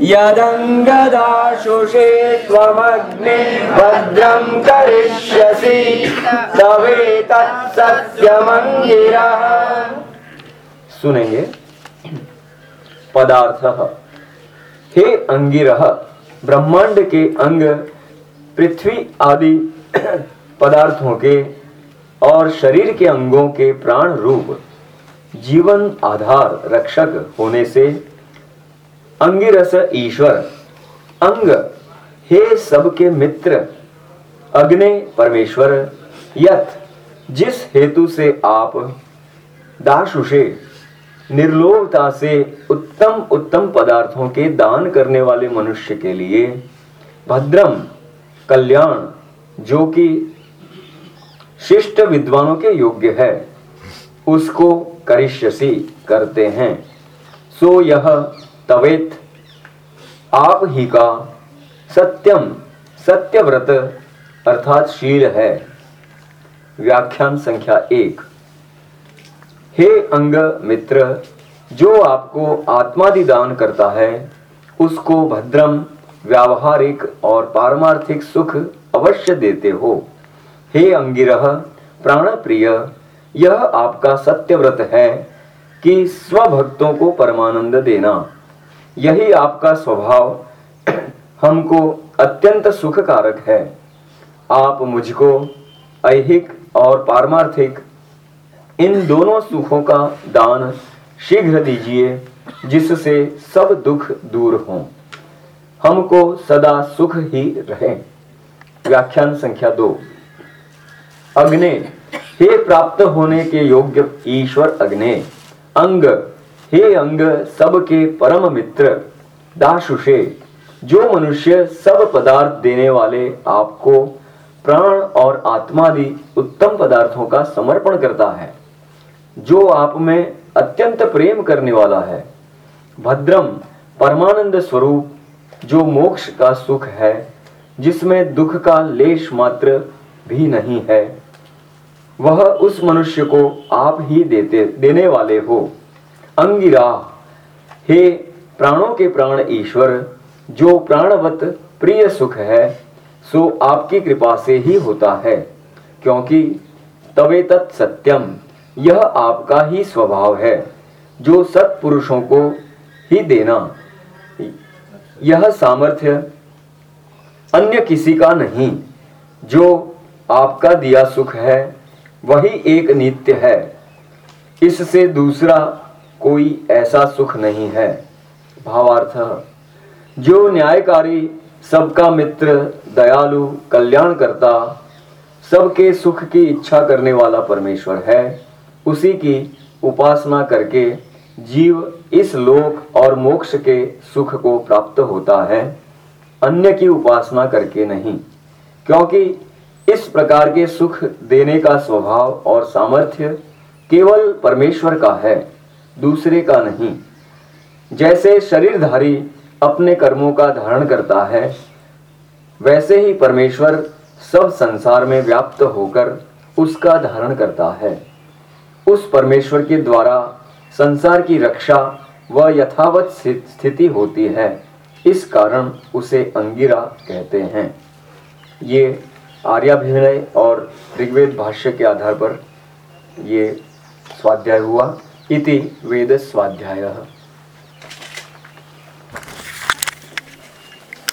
यदङ्गदाशुषे त्वमग्ने करिष्यसि। तवेतत्सत्यमङ्गिरः सुनेंगे। पदार्थ। हे अंगिरह ब्रह्मांड के अंग, पृथ्वी आदि पदार्थों के और शरीर के अंगों के प्राण रूप, जीवन आधार रक्षक होने से अंगिरस ईश्वर। अंग, हे सबके मित्र, अग्नि परमेश्वर यत जिस हेतु से आप दाशुषे निर्लोभता से उत्तम उत्तम पदार्थों के दान करने वाले मनुष्य के लिए, भद्रम, कल्याण, जो कि शिष्ट विद्वानों के योग्य है, उसको करिष्यसी करते हैं। सो यह तवेत आप ही का सत्यम सत्यव्रत अर्थात शील है। व्याख्यान संख्या एक। हे अंग मित्र, जो आपको आत्मादि दान करता है, उसको भद्रम, व्यावहारिक और पारमार्थिक सुख अवश्य देते हो। हे अंगिरह प्राण प्रिय यह आपका सत्यव्रत है कि स्वभक्तों को परमानंद देना। यही आपका स्वभाव हमको अत्यंत सुखकारक है। आप मुझको ऐहिक और पारमार्थिक इन दोनों सुखों का दान शीघ्र दीजिए, जिससे सब दुख दूर हों। हमको सदा सुख ही रहे। व्याख्यान संख्या दो। अग्नि, हे प्राप्त होने के योग्य ईश्वर अग्नि, अंग हे अंग, सबके परम मित्र दाशुषे जो मनुष्य सब पदार्थ देने वाले आपको प्राण और आत्मादि उत्तम पदार्थों का समर्पण करता है, जो आप में अत्यंत प्रेम करने वाला है। भद्रम, परमानंद स्वरूप, जो मोक्ष का सुख है, जिसमें दुख का लेश मात्र भी नहीं है, वह उस मनुष्य को आप ही देते, देने वाले हो। अंगिरा। हे प्राणों के प्राण ईश्वर, जो प्राणवत प्रिय सुख है, सो आपकी कृपा से ही होता है, क्योंकि तवे तत् सत्यम, यह आपका ही स्वभाव है, जो सत्पुरुषों को ही देना। यह सामर्थ्य अन्य किसी का नहीं, जो आपका दिया सुख है, वही एक नित्य है। इससे दूसरा कोई ऐसा सुख नहीं है। भावार्थ, जो न्यायकारी सबका मित्र, दयालु कल्याण करता सबके सुख की इच्छा करने वाला परमेश्वर है, उसी की उपासना करके जीव इस लोक और मोक्ष के सुख को प्राप्त होता है। अन्य की उपासना करके नहीं, क्योंकि इस प्रकार के सुख देने का स्वभाव और सामर्थ्य केवल परमेश्वर का है। दूसरे का नहीं। जैसे शरीरधारी अपने कर्मों का धारण करता है, वैसे ही परमेश्वर सब संसार में व्याप्त होकर उसका धारण करता है। उस परमेश्वर के द्वारा संसार की रक्षा व यथावत स्थिति होती है। इस कारण उसे अंगिरा कहते हैं। ये आर्याभिनय और ऋग्वेद भाष्य के आधार पर ये स्वाध्याय हुआ। इति वेद स्वाध्याय